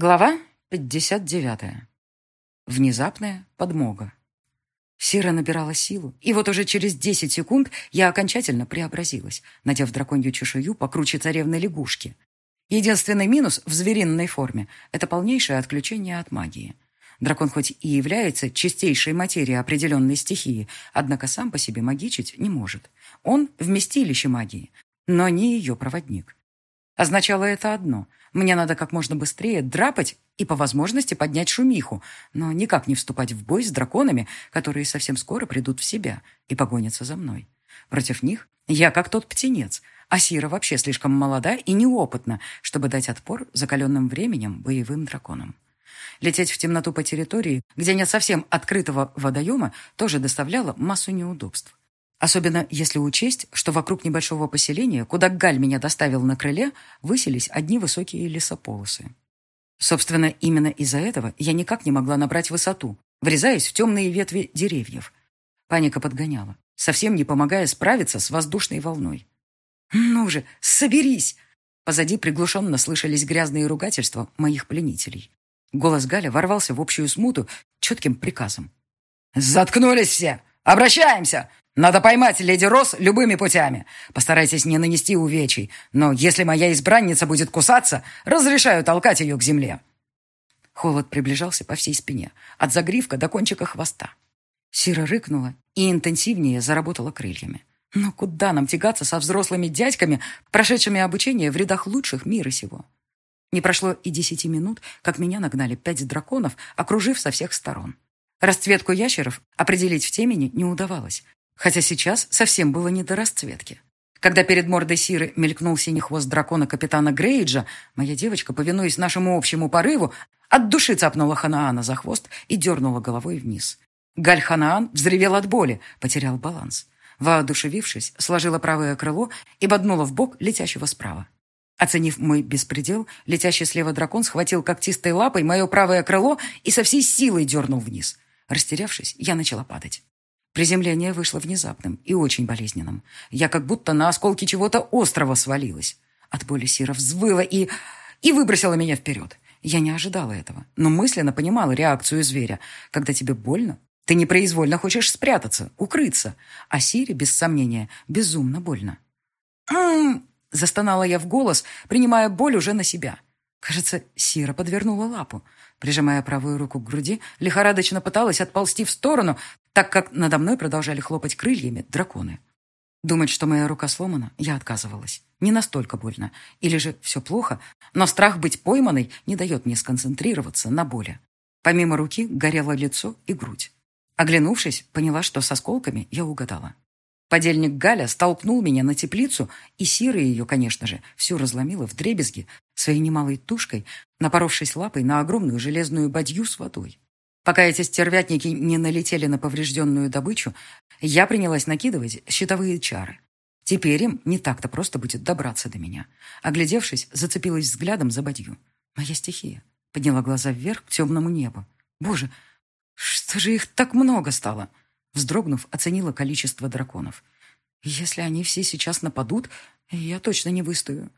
Глава 59. Внезапная подмога. Сира набирала силу, и вот уже через 10 секунд я окончательно преобразилась, надев драконью чешую покруче царевной лягушки. Единственный минус в звериной форме – это полнейшее отключение от магии. Дракон хоть и является чистейшей материей определенной стихии, однако сам по себе магичить не может. Он – вместилище магии, но не ее проводник. Означало это одно – мне надо как можно быстрее драпать и по возможности поднять шумиху, но никак не вступать в бой с драконами, которые совсем скоро придут в себя и погонятся за мной. Против них я как тот птенец, а Сира вообще слишком молода и неопытна, чтобы дать отпор закаленным временем боевым драконам. Лететь в темноту по территории, где нет совсем открытого водоема, тоже доставляло массу неудобств. Особенно если учесть, что вокруг небольшого поселения, куда Галь меня доставил на крыле, высились одни высокие лесополосы. Собственно, именно из-за этого я никак не могла набрать высоту, врезаясь в темные ветви деревьев. Паника подгоняла, совсем не помогая справиться с воздушной волной. «Ну же, соберись!» Позади приглушенно слышались грязные ругательства моих пленителей. Голос Галя ворвался в общую смуту четким приказом. «Заткнулись все! Обращаемся! Надо поймать леди Росс любыми путями. Постарайтесь не нанести увечий, но если моя избранница будет кусаться, разрешаю толкать ее к земле». Холод приближался по всей спине, от загривка до кончика хвоста. Сира рыкнула и интенсивнее заработала крыльями. Но куда нам тягаться со взрослыми дядьками, прошедшими обучение в рядах лучших мира сего? Не прошло и десяти минут, как меня нагнали пять драконов, окружив со всех сторон. Расцветку ящеров определить в темени не удавалось, хотя сейчас совсем было не до расцветки. Когда перед мордой Сиры мелькнул синий хвост дракона капитана Грейджа, моя девочка, повинуясь нашему общему порыву, от души цапнула Ханаана за хвост и дернула головой вниз. Галь Ханаан взревел от боли, потерял баланс. Воодушевившись, сложила правое крыло и боднула в бок летящего справа. Оценив мой беспредел, летящий слева дракон схватил когтистой лапой мое правое крыло и со всей силой дернул вниз. Растерявшись, я начала падать. Приземление вышло внезапным и очень болезненным. Я как будто на осколки чего-то острого свалилась. От боли Сира взвыла и... и выбросила меня вперед. Я не ожидала этого, но мысленно понимала реакцию зверя. Когда тебе больно, ты непроизвольно хочешь спрятаться, укрыться. А Сире, без сомнения, безумно больно. «М-м-м!» застонала я в голос, принимая боль уже на себя. Кажется, Сира подвернула лапу. Прижимая правую руку к груди, лихорадочно пыталась отползти в сторону, так как надо мной продолжали хлопать крыльями драконы. Думать, что моя рука сломана, я отказывалась. Не настолько больно. Или же все плохо, но страх быть пойманной не дает мне сконцентрироваться на боли. Помимо руки горело лицо и грудь. Оглянувшись, поняла, что с осколками я угадала. Подельник Галя столкнул меня на теплицу, и Сира ее, конечно же, всю разломила в дребезги своей немалой тушкой, напоровшись лапой на огромную железную бадью с водой. Пока эти стервятники не налетели на поврежденную добычу, я принялась накидывать щитовые чары. Теперь им не так-то просто будет добраться до меня. Оглядевшись, зацепилась взглядом за бадью. Моя стихия. Подняла глаза вверх к темному небу. Боже, что же их так много стало? Вздрогнув, оценила количество драконов. «Если они все сейчас нападут, я точно не выстою».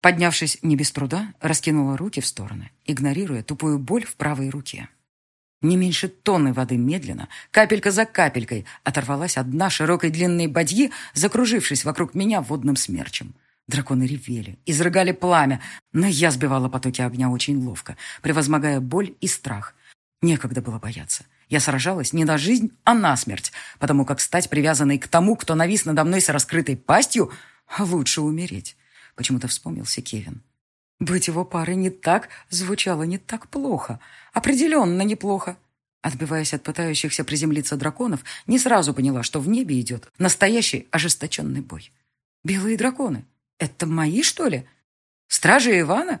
Поднявшись не без труда, раскинула руки в стороны, игнорируя тупую боль в правой руке. Не меньше тонны воды медленно, капелька за капелькой, оторвалась одна широкой длинной бадьи, закружившись вокруг меня водным смерчем. Драконы ревели, изрыгали пламя, но я сбивала потоки огня очень ловко, превозмогая боль и страх. Некогда было бояться. Я сражалась не на жизнь, а на смерть, потому как стать привязанной к тому, кто навис надо мной с раскрытой пастью, лучше умереть. Почему-то вспомнился Кевин. Быть его парой не так звучало не так плохо. Определенно неплохо. Отбиваясь от пытающихся приземлиться драконов, не сразу поняла, что в небе идет настоящий ожесточенный бой. Белые драконы. Это мои, что ли? Стражи Ивана?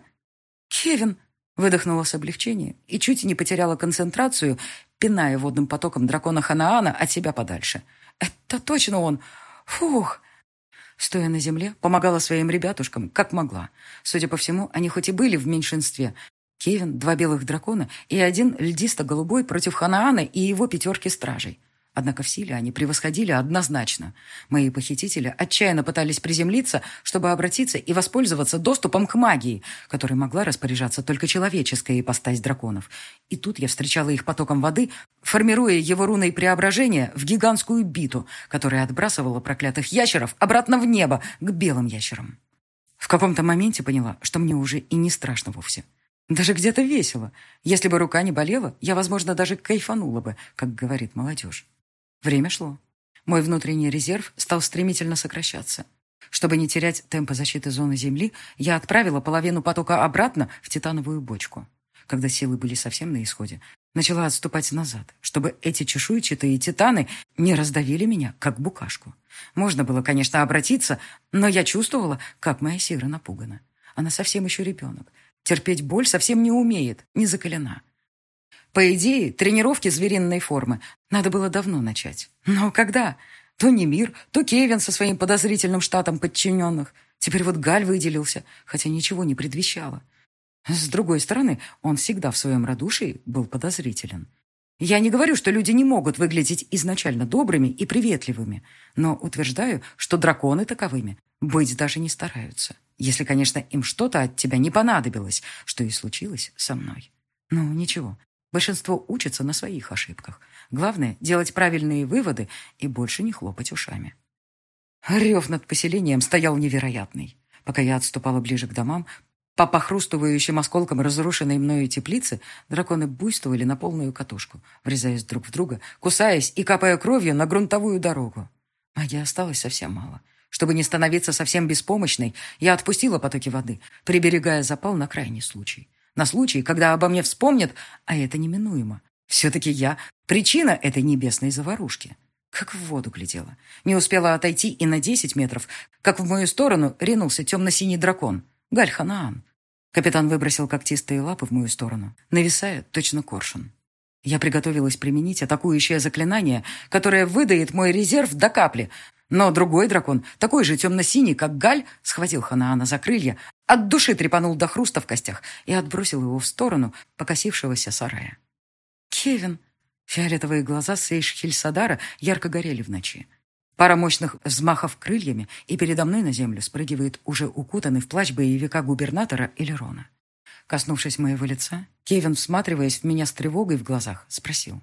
Кевин, выдохнула с облегчением и чуть не потеряла концентрацию, пиная водным потоком дракона Ханаана от себя подальше. «Это точно он! Фух!» Стоя на земле, помогала своим ребятушкам, как могла. Судя по всему, они хоть и были в меньшинстве. Кевин, два белых дракона и один льдисто-голубой против Ханаана и его пятерки стражей. Однако в силе они превосходили однозначно. Мои похитители отчаянно пытались приземлиться, чтобы обратиться и воспользоваться доступом к магии, которой могла распоряжаться только человеческая ипостась драконов. И тут я встречала их потоком воды, формируя его руной преображения в гигантскую биту, которая отбрасывала проклятых ящеров обратно в небо к белым ящерам. В каком-то моменте поняла, что мне уже и не страшно вовсе. Даже где-то весело. Если бы рука не болела, я, возможно, даже кайфанула бы, как говорит молодежь. Время шло. Мой внутренний резерв стал стремительно сокращаться. Чтобы не терять темпа защиты зоны Земли, я отправила половину потока обратно в титановую бочку. Когда силы были совсем на исходе, начала отступать назад, чтобы эти чешуйчатые титаны не раздавили меня, как букашку. Можно было, конечно, обратиться, но я чувствовала, как моя Сира напугана. Она совсем еще ребенок. Терпеть боль совсем не умеет, не закалена. По идее, тренировки звериной формы надо было давно начать. Но когда? То не мир, то Кевин со своим подозрительным штатом подчиненных. Теперь вот Галь выделился, хотя ничего не предвещало. С другой стороны, он всегда в своем радушии был подозрителен. Я не говорю, что люди не могут выглядеть изначально добрыми и приветливыми, но утверждаю, что драконы таковыми быть даже не стараются. Если, конечно, им что-то от тебя не понадобилось, что и случилось со мной. Ну, ничего, Большинство учатся на своих ошибках. Главное – делать правильные выводы и больше не хлопать ушами. Рев над поселением стоял невероятный. Пока я отступала ближе к домам, по похрустывающим осколкам разрушенной мною теплицы драконы буйствовали на полную катушку, врезаясь друг в друга, кусаясь и капая кровью на грунтовую дорогу. Магии осталось совсем мало. Чтобы не становиться совсем беспомощной, я отпустила потоки воды, приберегая запал на крайний случай. На случай, когда обо мне вспомнят, а это неминуемо. Все-таки я причина этой небесной заварушки. Как в воду глядела. Не успела отойти и на десять метров, как в мою сторону ринулся темно-синий дракон. Гальханаан. Капитан выбросил когтистые лапы в мою сторону, нависая точно коршун. Я приготовилась применить атакующее заклинание, которое выдает мой резерв до капли, но другой дракон, такой же темно-синий, как Галь, схватил Ханаана за крылья, от души трепанул до хруста в костях и отбросил его в сторону покосившегося сарая. «Кевин!» Фиолетовые глаза Сейш-Хильсадара ярко горели в ночи. Пара мощных взмахов крыльями, и передо мной на землю спрыгивает уже укутанный в плащ боевика губернатора Элерона. Коснувшись моего лица, Кевин, всматриваясь в меня с тревогой в глазах, спросил.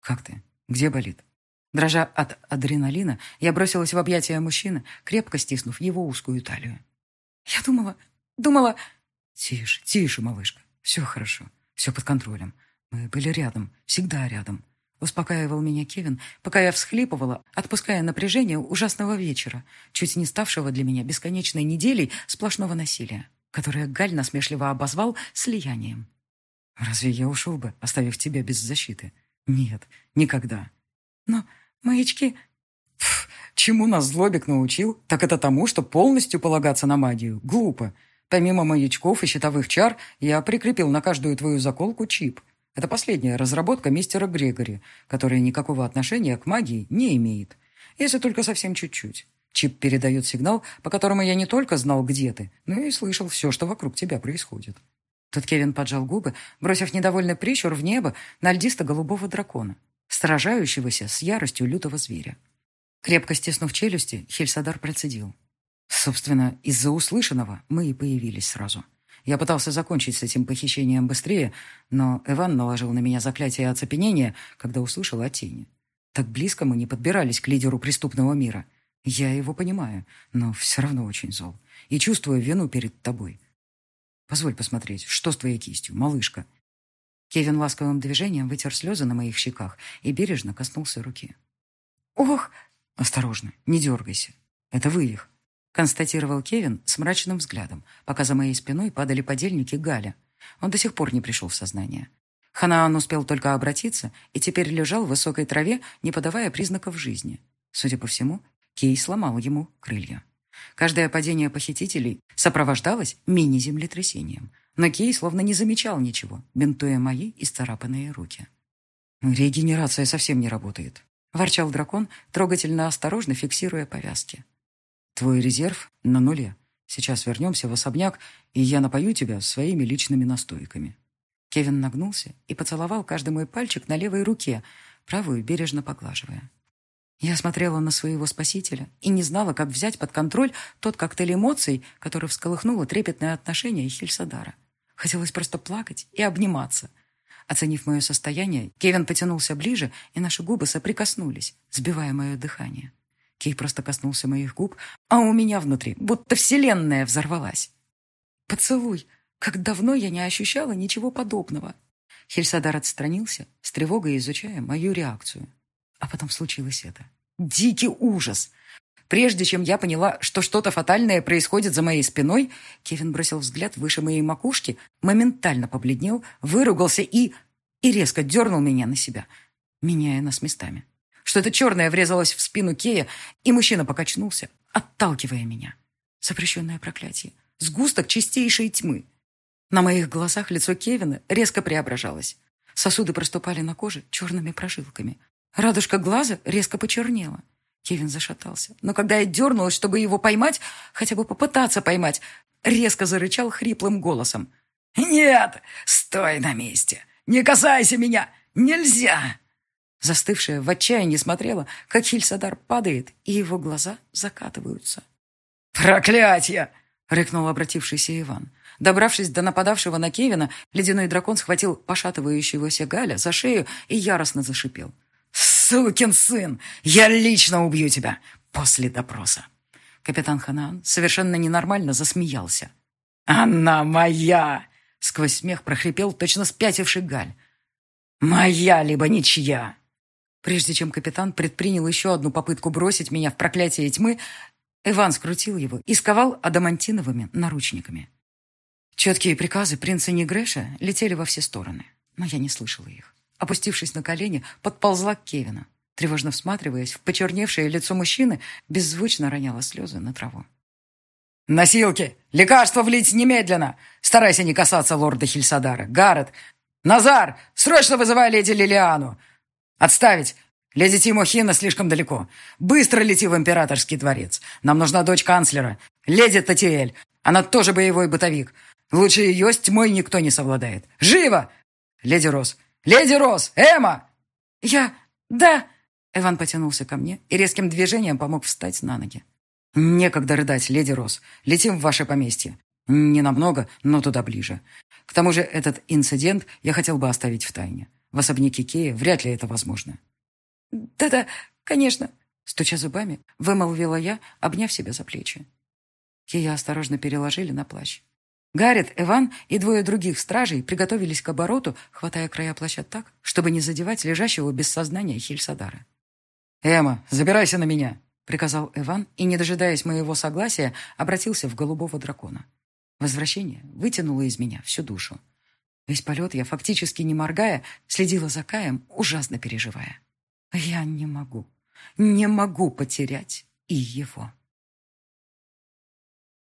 «Как ты? Где болит?» Дрожа от адреналина, я бросилась в объятия мужчины, крепко стиснув его узкую талию. «Я думала... думала...» «Тише, тише, малышка. Все хорошо. Все под контролем. Мы были рядом, всегда рядом». Успокаивал меня Кевин, пока я всхлипывала, отпуская напряжение ужасного вечера, чуть не ставшего для меня бесконечной неделей сплошного насилия, которое Галь насмешливо обозвал слиянием. «Разве я ушел бы, оставив тебя без защиты? Нет, никогда. Но маячки... Пф, чему нас злобик научил, так это тому, что полностью полагаться на магию. Глупо. Помимо маячков и щитовых чар, я прикрепил на каждую твою заколку чип. Это последняя разработка мистера Грегори, которая никакого отношения к магии не имеет. Если только совсем чуть-чуть. Чип передает сигнал, по которому я не только знал, где ты, но и слышал все, что вокруг тебя происходит. Тут Кевин поджал губы, бросив недовольный прищур в небо на льдисто-голубого дракона сражающегося с яростью лютого зверя. Крепко стиснув челюсти, Хельсадар процедил. Собственно, из-за услышанного мы и появились сразу. Я пытался закончить с этим похищением быстрее, но Иван наложил на меня заклятие оцепенения, когда услышал о тени. Так близко мы не подбирались к лидеру преступного мира. Я его понимаю, но все равно очень зол. И чувствую вину перед тобой. Позволь посмотреть, что с твоей кистью, малышка?» Кевин ласковым движением вытер слезы на моих щеках и бережно коснулся руки. «Ох!» «Осторожно, не дергайся. Это вы их», — констатировал Кевин с мрачным взглядом, пока за моей спиной падали подельники Галя. Он до сих пор не пришел в сознание. Ханаан успел только обратиться и теперь лежал в высокой траве, не подавая признаков жизни. Судя по всему, Кей сломал ему крылья. Каждое падение похитителей сопровождалось мини-землетрясением, но Кей словно не замечал ничего, бинтуя мои исцарапанные руки. «Регенерация совсем не работает», — ворчал дракон, трогательно осторожно фиксируя повязки. «Твой резерв на нуле. Сейчас вернемся в особняк, и я напою тебя своими личными настойками». Кевин нагнулся и поцеловал каждый мой пальчик на левой руке, правую бережно поглаживая. Я смотрела на своего спасителя и не знала, как взять под контроль тот коктейль эмоций, который всколыхнуло трепетное отношение Хельсадара. Хотелось просто плакать и обниматься. Оценив мое состояние, Кевин потянулся ближе, и наши губы соприкоснулись, сбивая мое дыхание. Кей просто коснулся моих губ, а у меня внутри будто вселенная взорвалась. «Поцелуй! Как давно я не ощущала ничего подобного!» Хельсадар отстранился, с тревогой изучая мою реакцию. А потом случилось это. Дикий ужас. Прежде чем я поняла, что что-то фатальное происходит за моей спиной, Кевин бросил взгляд выше моей макушки, моментально побледнел, выругался и... и резко дернул меня на себя, меняя нас местами. Что-то черное врезалось в спину Кея, и мужчина покачнулся, отталкивая меня. Запрещенное проклятие. Сгусток чистейшей тьмы. На моих глазах лицо Кевина резко преображалось. Сосуды проступали на коже черными прожилками. Радужка глаза резко почернела. Кевин зашатался. Но когда я дернулась, чтобы его поймать, хотя бы попытаться поймать, резко зарычал хриплым голосом. «Нет! Стой на месте! Не касайся меня! Нельзя!» Застывшая в отчаянии смотрела, как Хильсадар падает, и его глаза закатываются. «Проклятье!» — рыкнул обратившийся Иван. Добравшись до нападавшего на Кевина, ледяной дракон схватил пошатывающегося Галя за шею и яростно зашипел. «Сукин сын! Я лично убью тебя после допроса!» Капитан Ханаан совершенно ненормально засмеялся. «Она моя!» — сквозь смех прохрипел точно спятивший Галь. «Моя, либо ничья!» Прежде чем капитан предпринял еще одну попытку бросить меня в проклятие тьмы, Иван скрутил его и сковал адамантиновыми наручниками. Четкие приказы принца Негреша летели во все стороны, но я не слышала их. Опустившись на колени, подползла к Кевину. Тревожно всматриваясь в почерневшее лицо мужчины, беззвучно роняла слезы на траву. «Носилки! Лекарство влить немедленно! Старайся не касаться лорда Хильсадара! Гаррет! Назар! Срочно вызывай леди Лилиану! Отставить! Леди Тимохина слишком далеко. Быстро лети в императорский дворец. Нам нужна дочь канцлера. Леди Татиэль. Она тоже боевой бытовик. Лучше ее с тьмой никто не совладает. Живо! Леди Рос. Леди Рос! Эмма!» «Я... да...» Эван потянулся ко мне и резким движением помог встать на ноги. «Некогда рыдать, леди Рос. Летим в ваше поместье. Не намного, но туда ближе. К тому же этот инцидент я хотел бы оставить в тайне. В особняке Кея вряд ли это возможно». «Да-да, конечно», — стуча зубами, вымолвила я, обняв себя за плечи. Кея осторожно переложили на плащ. Гаррет, Эван и двое других стражей приготовились к обороту, хватая края плаща так, чтобы не задевать лежащего без сознания Хильсадара. «Эмма, забирайся на меня!» — приказал Эван и, не дожидаясь моего согласия, обратился в голубого дракона. Возвращение вытянуло из меня всю душу. Весь полет я, фактически не моргая, следила за Каем, ужасно переживая. Я не могу, не могу потерять и его.